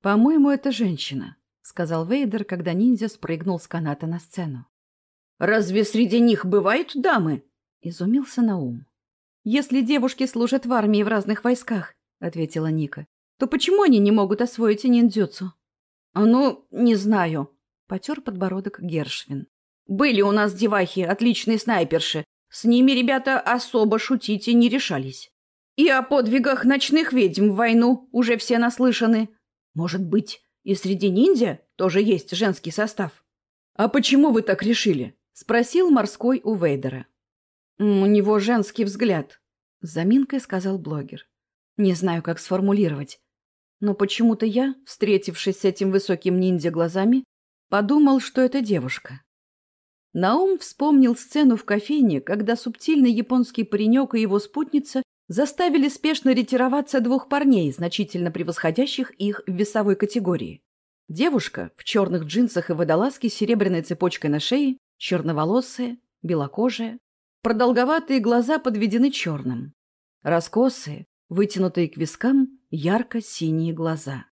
«По-моему, это женщина», — сказал Вейдер, когда ниндзя спрыгнул с каната на сцену. «Разве среди них бывают дамы?» — изумился Наум. «Если девушки служат в армии в разных войсках», — ответила Ника, — «то почему они не могут освоить ниндзюцу?» «А ну, не знаю», — потер подбородок Гершвин. «Были у нас девахи, отличные снайперши. С ними ребята особо шутить и не решались. И о подвигах ночных ведьм в войну уже все наслышаны. Может быть, и среди ниндзя тоже есть женский состав?» «А почему вы так решили?» — спросил морской у Вейдера. «У него женский взгляд», — заминкой сказал блогер. «Не знаю, как сформулировать. Но почему-то я, встретившись с этим высоким ниндзя глазами, подумал, что это девушка». Наум вспомнил сцену в кофейне, когда субтильный японский паренек и его спутница заставили спешно ретироваться двух парней, значительно превосходящих их в весовой категории. Девушка в черных джинсах и водолазке с серебряной цепочкой на шее, черноволосая, белокожая, продолговатые глаза подведены черным. Раскосые, вытянутые к вискам, ярко-синие глаза.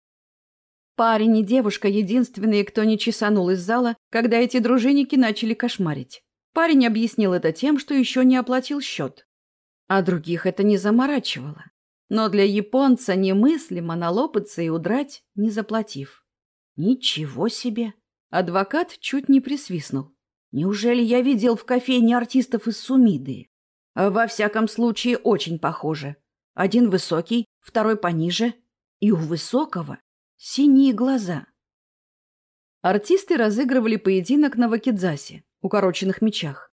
Парень и девушка — единственные, кто не чесанул из зала, когда эти дружинники начали кошмарить. Парень объяснил это тем, что еще не оплатил счет. А других это не заморачивало. Но для японца немыслимо налопаться и удрать, не заплатив. Ничего себе! Адвокат чуть не присвистнул. Неужели я видел в кофейне артистов из Сумиды? Во всяком случае, очень похоже. Один высокий, второй пониже. И у высокого синие глаза. Артисты разыгрывали поединок на вакидзасе, укороченных мечах.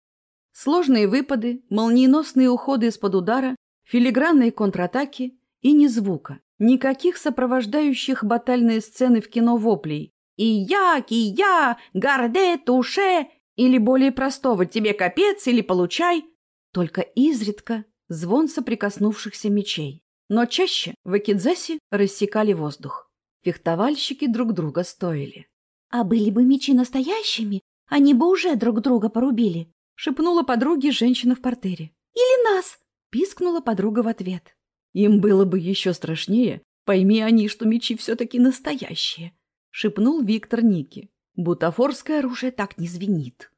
Сложные выпады, молниеносные уходы из-под удара, филигранные контратаки и ни звука, никаких сопровождающих батальные сцены в кино воплей «И-я, ки-я, гарде, туше» или более простого «тебе капец» или «получай», только изредка звон соприкоснувшихся мечей. Но чаще в Акидзасе рассекали воздух. Фехтовальщики друг друга стоили. «А были бы мечи настоящими, они бы уже друг друга порубили», — шепнула подруге женщина в портере. «Или нас!» — пискнула подруга в ответ. «Им было бы еще страшнее, пойми они, что мечи все-таки настоящие», — шепнул Виктор Ники. «Бутафорское оружие так не звенит».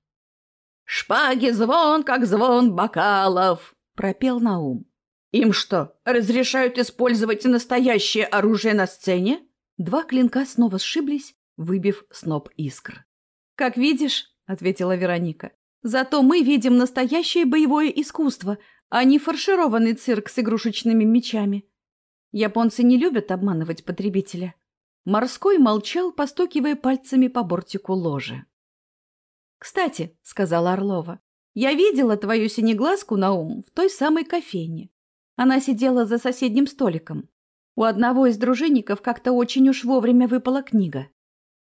«Шпаги звон, как звон бокалов!» — пропел Наум. «Им что, разрешают использовать настоящее оружие на сцене?» Два клинка снова сшиблись, выбив сноп искр. «Как видишь», — ответила Вероника, — «зато мы видим настоящее боевое искусство, а не фаршированный цирк с игрушечными мечами. Японцы не любят обманывать потребителя». Морской молчал, постукивая пальцами по бортику ложа. «Кстати», — сказала Орлова, — «я видела твою синеглазку на ум в той самой кофейне. Она сидела за соседним столиком. У одного из дружинников как-то очень уж вовремя выпала книга.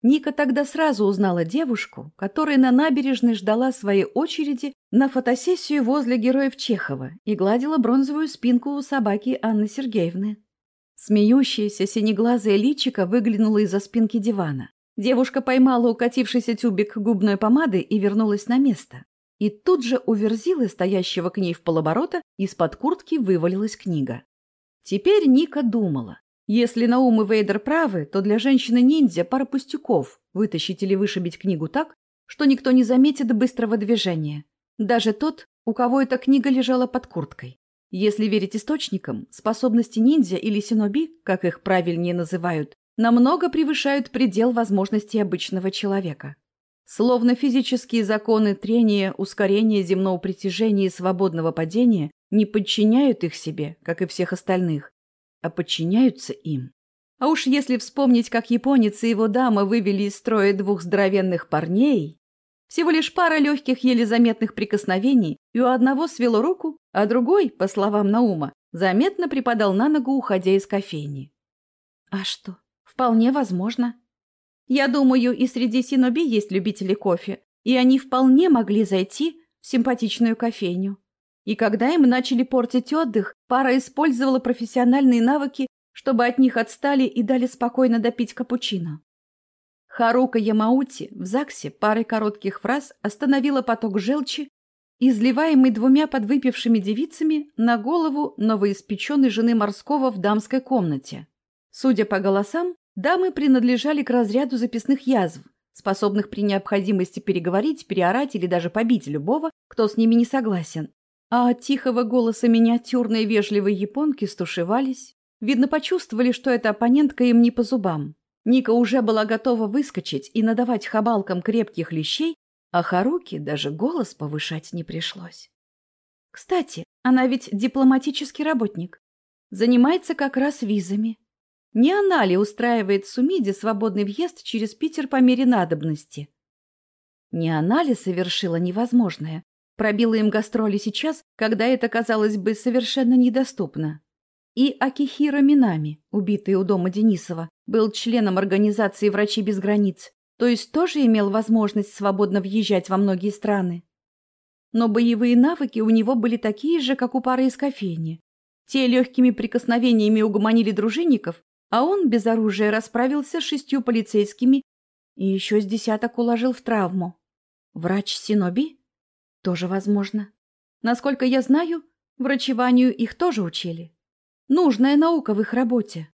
Ника тогда сразу узнала девушку, которая на набережной ждала своей очереди на фотосессию возле героев Чехова и гладила бронзовую спинку у собаки Анны Сергеевны. Смеющаяся синеглазая личика выглянула из-за спинки дивана. Девушка поймала укатившийся тюбик губной помады и вернулась на место. И тут же у верзилы, стоящего к ней в полоборота, из-под куртки вывалилась книга. Теперь Ника думала. Если Наум и Вейдер правы, то для женщины-ниндзя пара пустяков вытащить или вышибить книгу так, что никто не заметит быстрого движения. Даже тот, у кого эта книга лежала под курткой. Если верить источникам, способности ниндзя или синоби, как их правильнее называют, намного превышают предел возможностей обычного человека. Словно физические законы трения, ускорения земного притяжения и свободного падения не подчиняют их себе, как и всех остальных, а подчиняются им. А уж если вспомнить, как японец и его дама вывели из строя двух здоровенных парней, всего лишь пара легких, еле заметных прикосновений, и у одного свело руку, а другой, по словам Наума, заметно припадал на ногу, уходя из кофейни. А что, вполне возможно. Я думаю, и среди синоби есть любители кофе, и они вполне могли зайти в симпатичную кофейню. И когда им начали портить отдых, пара использовала профессиональные навыки, чтобы от них отстали и дали спокойно допить капучино. Харука Ямаути в ЗАГСе парой коротких фраз остановила поток желчи изливаемый двумя подвыпившими девицами на голову новоиспеченной жены морского в дамской комнате. Судя по голосам, дамы принадлежали к разряду записных язв, способных при необходимости переговорить, переорать или даже побить любого, кто с ними не согласен. А от тихого голоса миниатюрной вежливой японки стушевались. Видно, почувствовали, что эта оппонентка им не по зубам. Ника уже была готова выскочить и надавать хабалкам крепких лещей, а Харуки даже голос повышать не пришлось. Кстати, она ведь дипломатический работник. Занимается как раз визами. Не она ли устраивает Сумиде свободный въезд через Питер по мере надобности? Не она ли совершила невозможное? Пробила им гастроли сейчас, когда это, казалось бы, совершенно недоступно. И Акихира Минами, убитый у дома Денисова, был членом организации «Врачи без границ», то есть тоже имел возможность свободно въезжать во многие страны. Но боевые навыки у него были такие же, как у пары из кофейни. Те легкими прикосновениями угомонили дружинников, а он без оружия расправился с шестью полицейскими и еще с десяток уложил в травму. Врач Синоби? Тоже возможно. Насколько я знаю, врачеванию их тоже учили. Нужная наука в их работе.